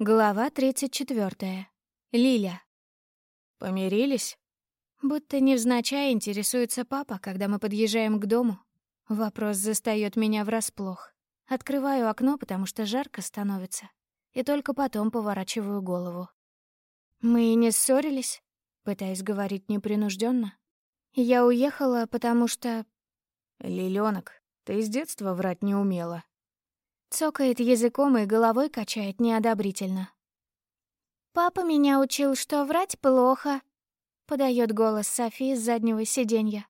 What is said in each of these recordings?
Глава 34. Лиля. Помирились? Будто невзначай интересуется папа, когда мы подъезжаем к дому. Вопрос застаёт меня врасплох. Открываю окно, потому что жарко становится, и только потом поворачиваю голову. Мы и не ссорились, пытаясь говорить непринужденно. Я уехала, потому что... Лилёнок, ты с детства врать не умела. Цокает языком и головой качает неодобрительно. «Папа меня учил, что врать плохо», — подает голос Софи с заднего сиденья.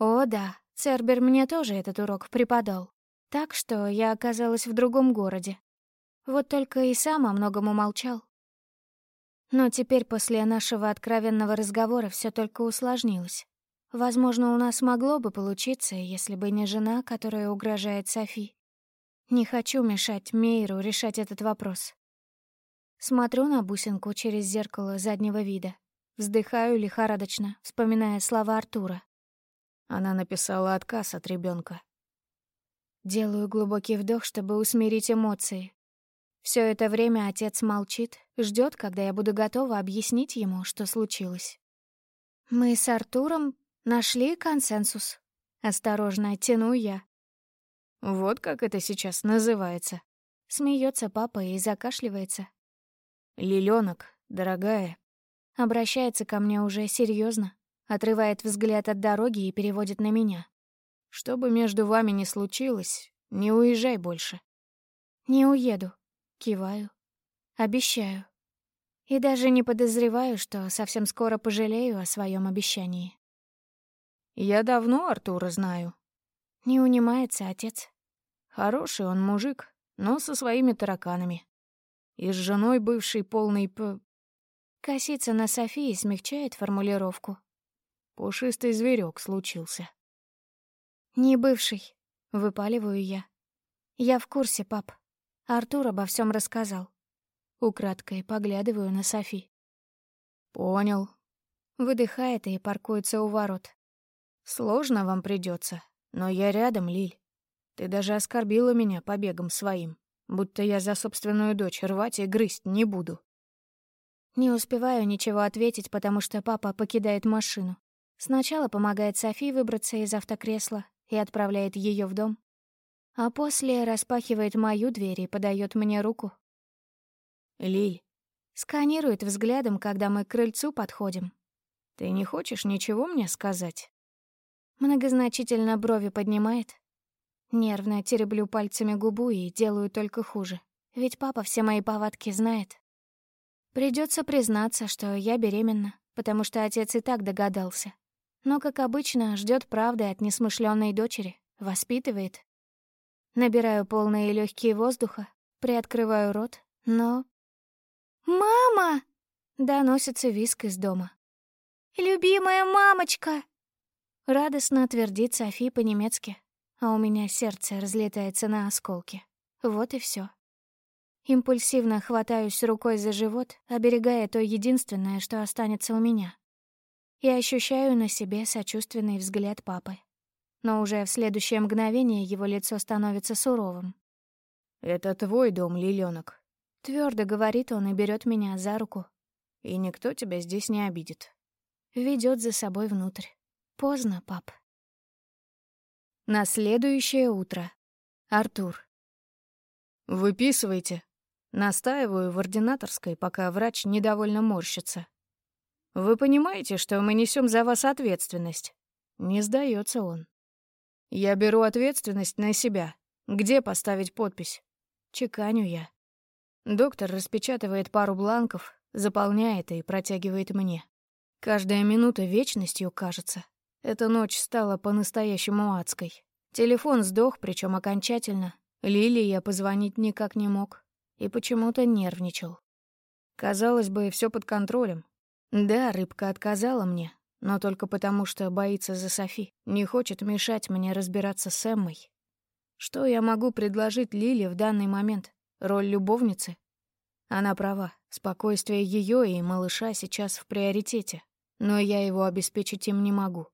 «О да, Цербер мне тоже этот урок преподал. Так что я оказалась в другом городе. Вот только и сам о многом умолчал. Но теперь после нашего откровенного разговора все только усложнилось. Возможно, у нас могло бы получиться, если бы не жена, которая угрожает Софи. Не хочу мешать Мейру решать этот вопрос. Смотрю на бусинку через зеркало заднего вида. Вздыхаю лихорадочно, вспоминая слова Артура. Она написала отказ от ребенка. Делаю глубокий вдох, чтобы усмирить эмоции. Все это время отец молчит, ждет, когда я буду готова объяснить ему, что случилось. Мы с Артуром нашли консенсус. Осторожно тяну я. Вот как это сейчас называется. Смеется папа и закашливается. Лилёнок, дорогая. Обращается ко мне уже серьезно, отрывает взгляд от дороги и переводит на меня. Что бы между вами ни случилось, не уезжай больше. Не уеду. Киваю. Обещаю. И даже не подозреваю, что совсем скоро пожалею о своем обещании. Я давно Артура знаю. Не унимается отец. Хороший он мужик, но со своими тараканами. И с женой бывшей полный п... Косится на Софии смягчает формулировку. Пушистый зверек случился. Не бывший, выпаливаю я. Я в курсе, пап. Артур обо всем рассказал. Украдкой поглядываю на Софи. Понял. Выдыхает и паркуется у ворот. Сложно вам придется, но я рядом, Лиль. Ты даже оскорбила меня побегом своим, будто я за собственную дочь рвать и грызть не буду. Не успеваю ничего ответить, потому что папа покидает машину. Сначала помогает Софи выбраться из автокресла и отправляет ее в дом, а после распахивает мою дверь и подает мне руку. «Лиль». Сканирует взглядом, когда мы к крыльцу подходим. «Ты не хочешь ничего мне сказать?» Многозначительно брови поднимает. Нервно тереблю пальцами губу и делаю только хуже. Ведь папа все мои повадки знает. Придется признаться, что я беременна, потому что отец и так догадался. Но, как обычно, ждет правды от несмышленной дочери, воспитывает. Набираю полные легкие воздуха, приоткрываю рот, но... «Мама!» — доносится виск из дома. «Любимая мамочка!» Радостно твердит Софи по-немецки, а у меня сердце разлетается на осколки. Вот и все. Импульсивно хватаюсь рукой за живот, оберегая то единственное, что останется у меня. И ощущаю на себе сочувственный взгляд папы. Но уже в следующее мгновение его лицо становится суровым. «Это твой дом, Лилёнок», — твердо говорит он и берет меня за руку. «И никто тебя здесь не обидит». Ведет за собой внутрь. Поздно, пап. На следующее утро. Артур. «Выписывайте». Настаиваю в ординаторской, пока врач недовольно морщится. «Вы понимаете, что мы несем за вас ответственность?» Не сдается он. «Я беру ответственность на себя. Где поставить подпись?» Чеканю я. Доктор распечатывает пару бланков, заполняет и протягивает мне. Каждая минута вечностью кажется. Эта ночь стала по-настоящему адской. Телефон сдох, причем окончательно. Лилии я позвонить никак не мог. И почему-то нервничал. Казалось бы, все под контролем. Да, рыбка отказала мне, но только потому, что боится за Софи, не хочет мешать мне разбираться с Эммой. Что я могу предложить Лиле в данный момент? Роль любовницы? Она права, спокойствие ее и малыша сейчас в приоритете, но я его обеспечить им не могу.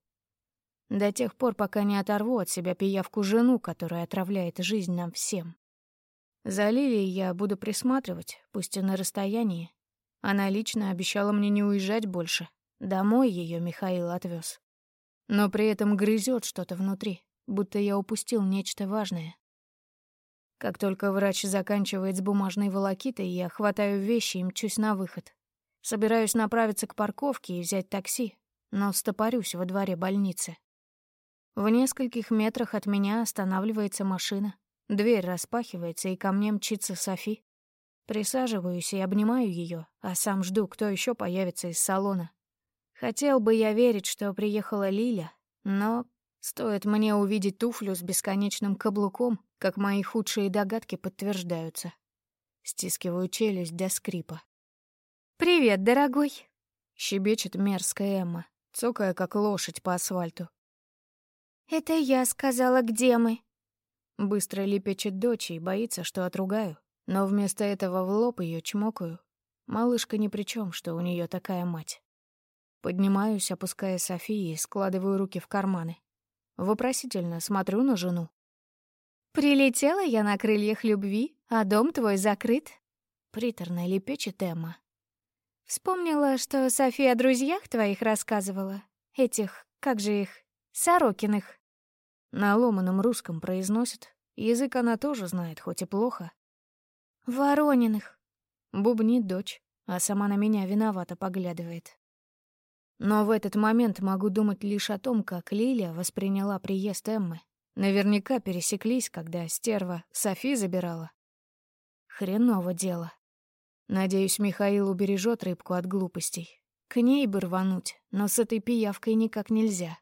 До тех пор, пока не оторву от себя пиявку жену, которая отравляет жизнь нам всем. За Лилией я буду присматривать, пусть и на расстоянии. Она лично обещала мне не уезжать больше. Домой ее Михаил отвез. Но при этом грызет что-то внутри, будто я упустил нечто важное. Как только врач заканчивает с бумажной волокитой, я хватаю вещи и мчусь на выход. Собираюсь направиться к парковке и взять такси, но стопорюсь во дворе больницы. В нескольких метрах от меня останавливается машина. Дверь распахивается, и ко мне мчится Софи. Присаживаюсь и обнимаю ее, а сам жду, кто еще появится из салона. Хотел бы я верить, что приехала Лиля, но стоит мне увидеть туфлю с бесконечным каблуком, как мои худшие догадки подтверждаются. Стискиваю челюсть до скрипа. «Привет, дорогой!» — щебечет мерзкая Эмма, цокая как лошадь по асфальту. «Это я сказала, где мы?» Быстро лепечет дочь и боится, что отругаю, но вместо этого в лоб ее чмокаю. Малышка ни при чем, что у нее такая мать. Поднимаюсь, опуская Софии и складываю руки в карманы. Вопросительно смотрю на жену. «Прилетела я на крыльях любви, а дом твой закрыт?» Приторно лепечет Эмма. «Вспомнила, что София о друзьях твоих рассказывала. Этих, как же их, Сорокиных». На ломаном русском произносит. Язык она тоже знает, хоть и плохо. «Ворониных», — бубнит дочь, а сама на меня виновато поглядывает. Но в этот момент могу думать лишь о том, как Лилия восприняла приезд Эммы. Наверняка пересеклись, когда стерва Софи забирала. Хреново дело. Надеюсь, Михаил убережет рыбку от глупостей. К ней бы рвануть, но с этой пиявкой никак нельзя.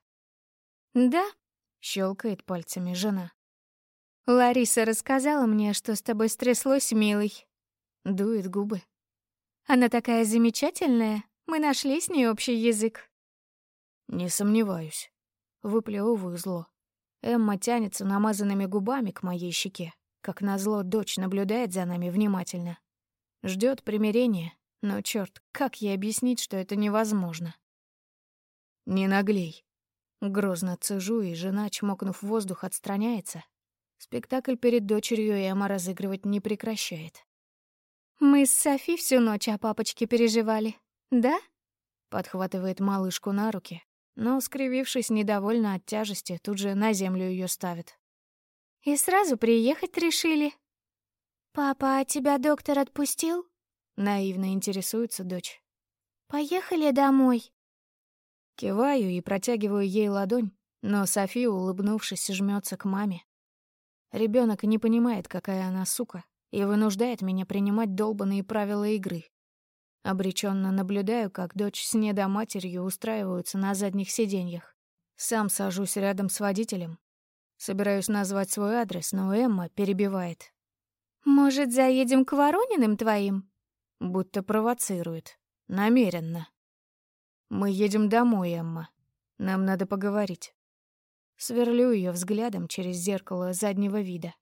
«Да?» — щелкает пальцами жена. «Лариса рассказала мне, что с тобой стряслось, милый». Дует губы. «Она такая замечательная. Мы нашли с ней общий язык». «Не сомневаюсь». Выплевываю зло. Эмма тянется намазанными губами к моей щеке. Как назло, дочь наблюдает за нами внимательно. Ждет примирения, но черт, как ей объяснить, что это невозможно? «Не наглей». Грозно цежу, и жена, чмокнув воздух, отстраняется. Спектакль перед дочерью Эмма разыгрывать не прекращает. «Мы с Софи всю ночь о папочке переживали, да?» Подхватывает малышку на руки, но, скривившись недовольно от тяжести, тут же на землю ее ставит. «И сразу приехать решили?» «Папа, а тебя доктор отпустил?» Наивно интересуется дочь. «Поехали домой». Киваю и протягиваю ей ладонь, но София, улыбнувшись, жмется к маме. Ребенок не понимает, какая она сука, и вынуждает меня принимать долбанные правила игры. Обреченно наблюдаю, как дочь с недоматерью устраиваются на задних сиденьях. Сам сажусь рядом с водителем. Собираюсь назвать свой адрес, но Эмма перебивает. «Может, заедем к Ворониным твоим?» Будто провоцирует. Намеренно. «Мы едем домой, Эмма. Нам надо поговорить». Сверлю ее взглядом через зеркало заднего вида.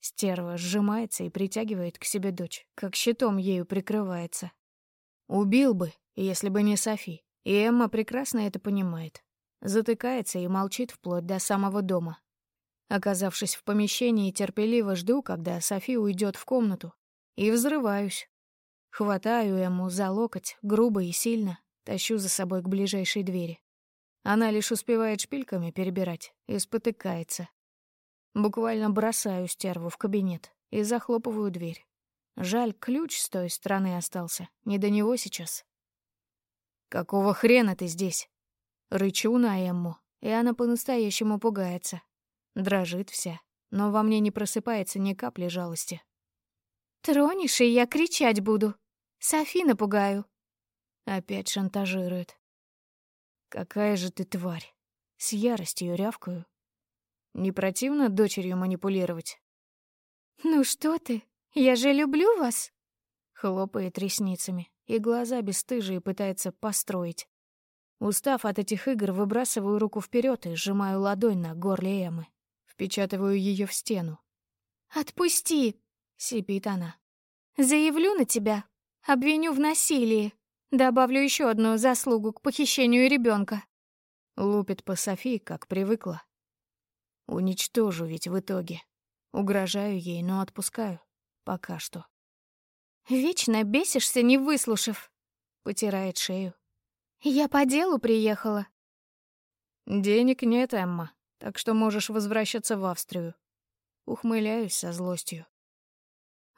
Стерва сжимается и притягивает к себе дочь, как щитом ею прикрывается. Убил бы, если бы не Софи. И Эмма прекрасно это понимает. Затыкается и молчит вплоть до самого дома. Оказавшись в помещении, терпеливо жду, когда Софи уйдет в комнату. И взрываюсь. Хватаю Эмму за локоть, грубо и сильно, тащу за собой к ближайшей двери. Она лишь успевает шпильками перебирать и спотыкается. Буквально бросаю стерву в кабинет и захлопываю дверь. Жаль, ключ с той стороны остался. Не до него сейчас. «Какого хрена ты здесь?» Рычу на Эмму, и она по-настоящему пугается. Дрожит вся, но во мне не просыпается ни капли жалости. «Тронешь, и я кричать буду. Софи напугаю». Опять шантажирует. «Какая же ты тварь!» С яростью рявкаю. Не противно дочерью манипулировать? «Ну что ты? Я же люблю вас!» Хлопает ресницами, и глаза бесстыжие пытается построить. Устав от этих игр, выбрасываю руку вперед и сжимаю ладонь на горле Эммы. Впечатываю ее в стену. «Отпусти!» — сипит она. «Заявлю на тебя. Обвиню в насилии. Добавлю еще одну заслугу к похищению ребенка. Лупит по Софии, как привыкла. Уничтожу ведь в итоге. Угрожаю ей, но отпускаю. Пока что. «Вечно бесишься, не выслушав», — потирает шею. «Я по делу приехала». «Денег нет, Эмма, так что можешь возвращаться в Австрию». Ухмыляюсь со злостью.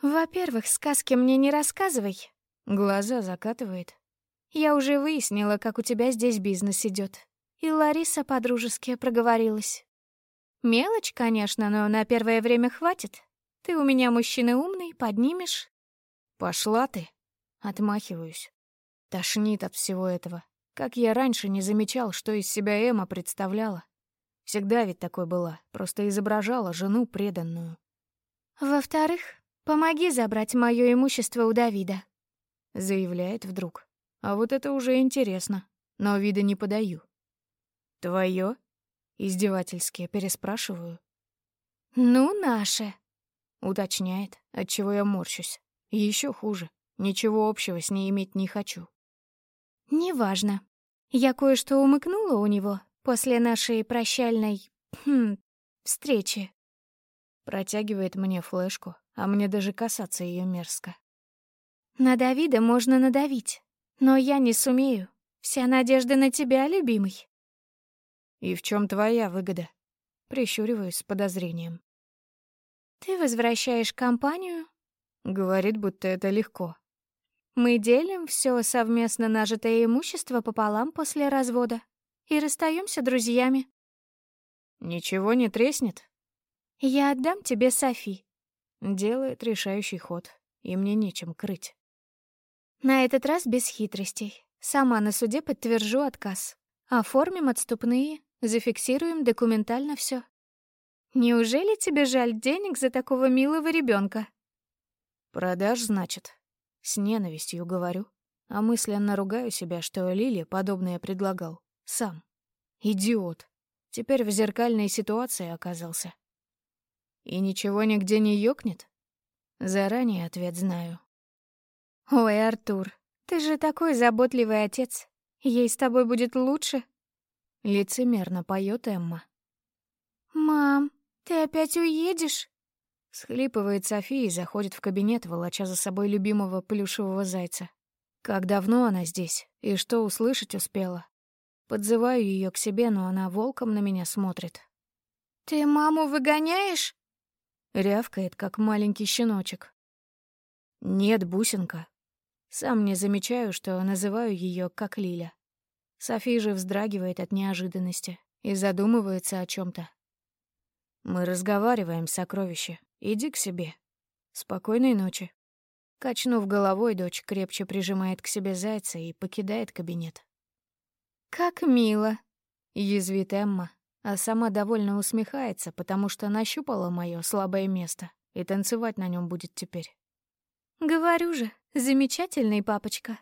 «Во-первых, сказки мне не рассказывай». Глаза закатывает. «Я уже выяснила, как у тебя здесь бизнес идет. И Лариса подружески проговорилась. Мелочь, конечно, но на первое время хватит. Ты у меня мужчина умный, поднимешь». «Пошла ты!» Отмахиваюсь. Тошнит от всего этого. Как я раньше не замечал, что из себя Эма представляла. Всегда ведь такой была, просто изображала жену преданную. «Во-вторых, помоги забрать мое имущество у Давида», — заявляет вдруг. А вот это уже интересно, но вида не подаю. «Твое?» — издевательски переспрашиваю. «Ну, наше», — уточняет, отчего я морщусь. Еще хуже. Ничего общего с ней иметь не хочу. «Неважно. Я кое-что умыкнула у него после нашей прощальной... Хм, встречи». Протягивает мне флешку, а мне даже касаться ее мерзко. «На Давида можно надавить, но я не сумею. Вся надежда на тебя, любимый». «И в чем твоя выгода?» Прищуриваюсь с подозрением. «Ты возвращаешь компанию, Говорит, будто это легко. Мы делим все совместно нажитое имущество пополам после развода и расстаемся друзьями. Ничего не треснет? Я отдам тебе Софи. Делает решающий ход, и мне нечем крыть. На этот раз без хитростей. Сама на суде подтвержу отказ. Оформим отступные, зафиксируем документально все. Неужели тебе жаль денег за такого милого ребенка? «Продашь, значит?» С ненавистью говорю, а мысленно ругаю себя, что Лили подобное предлагал. Сам. Идиот. Теперь в зеркальной ситуации оказался. И ничего нигде не ёкнет? Заранее ответ знаю. «Ой, Артур, ты же такой заботливый отец. Ей с тобой будет лучше?» Лицемерно поет Эмма. «Мам, ты опять уедешь?» Схлипывает София и заходит в кабинет, волоча за собой любимого плюшевого зайца. Как давно она здесь и что услышать успела. Подзываю ее к себе, но она волком на меня смотрит. «Ты маму выгоняешь?» Рявкает, как маленький щеночек. «Нет, бусинка». Сам не замечаю, что называю ее как Лиля. София же вздрагивает от неожиданности и задумывается о чем то Мы разговариваем, сокровище, Иди к себе. Спокойной ночи. Качнув головой, дочь крепче прижимает к себе зайца и покидает кабинет. «Как мило!» — язвит Эмма, а сама довольно усмехается, потому что нащупала мое слабое место, и танцевать на нем будет теперь. «Говорю же, замечательный папочка».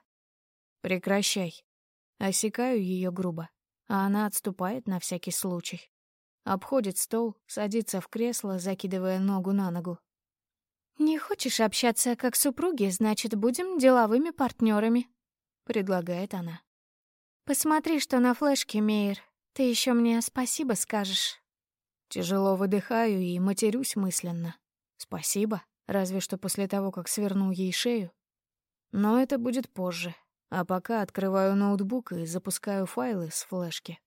«Прекращай». Осекаю ее грубо, а она отступает на всякий случай. Обходит стол, садится в кресло, закидывая ногу на ногу. «Не хочешь общаться как супруги, значит, будем деловыми партнерами, предлагает она. «Посмотри, что на флешке, Мейер. Ты еще мне спасибо скажешь». Тяжело выдыхаю и матерюсь мысленно. Спасибо, разве что после того, как свернул ей шею. Но это будет позже. А пока открываю ноутбук и запускаю файлы с флешки.